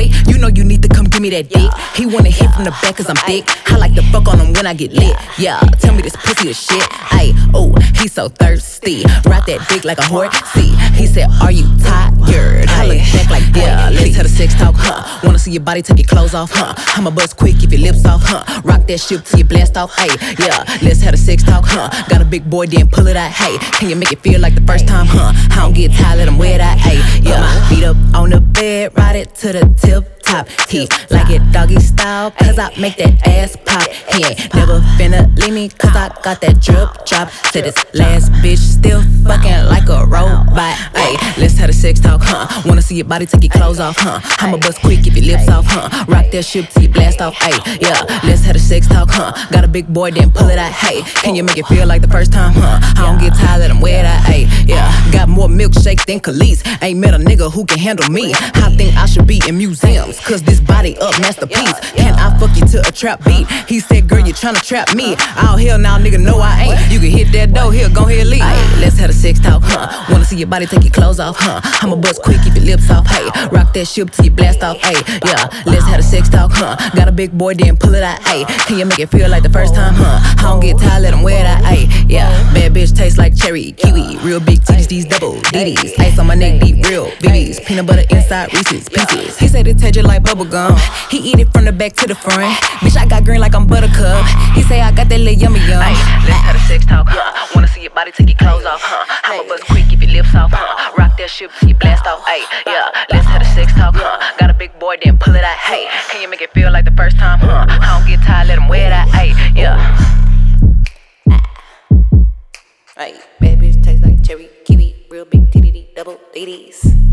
boy. You know you need to come give me that dick. He wanna hit from the back cause I'm thick. I like to fuck on him when I get lit. Yeah, tell me this pussy is shit. Ayy, oh, he so thirsty. Ride that dick like a horse. See, he said, Are you tired? I look back like, yeah, let's have a sex talk, huh? Wanna see your body take your clothes off, huh? I'ma bust quick if your lips off, huh? Rock that shit till you blast off, ayy, yeah, let's have a sex talk, huh? Got a big boy, then pull it out, hey. Can you make it feel like the first time, huh? I don't get tired, let him wear that, ayy, yeah. Beat up on the bed, ride it to the tip top. He like it doggy style, cause I make that ass pop. He ain't never finna leave me, cause I got that drip drop. Said this last bitch still fucking like a robot. Ayy, let's have a sex talk, huh? Wanna see your body take your clothes off, huh? I'ma bust quick if your lips off, huh? That till you blast off, ayy, yeah. Let's have a sex talk, huh? Got a big boy, then pull it out, hey. Can you make it feel like the first time, huh? I don't get tired, let him wear I ayy, yeah. Got more milkshake than Kelis. Ain't met a nigga who can handle me. I think I should be in museums, cause this body up masterpiece. Can I fuck you to a trap beat? He said, girl, you tryna trap me. Oh, hell now, nigga, no, I ain't. See your body take your clothes off, huh? I'ma bust quick, keep your lips off, hey. Rock that shit till you blast off, hey. Yeah, let's have a sex talk, huh? Got a big boy, then pull it out, hey. Can you make it feel like the first time, huh? I don't get tired, let him wear that, hey. Yeah, bad bitch tastes like cherry, kiwi. Real big titties, these double DDs. Ice on my neck, deep, real BBs. Peanut butter inside Reese's pieces. He said it tasted like bubble gum. He eat it from the back to the front. Bitch, I got green like I'm buttercup. He say I got that little yummy yum. Ay, let's have a sex talk, huh? Wanna see your body take your clothes off, huh? I'ma bust quick, lips off, huh? Rock that shit you blast off, ay, yeah. Let's have a sex talk, huh? Got a big boy, then pull it out, hey. Can you make it feel like the first time, huh? I don't get tired, let him wear that, ay, yeah. Ay, bad bitch tastes like cherry, kiwi, real big titty, double ladies.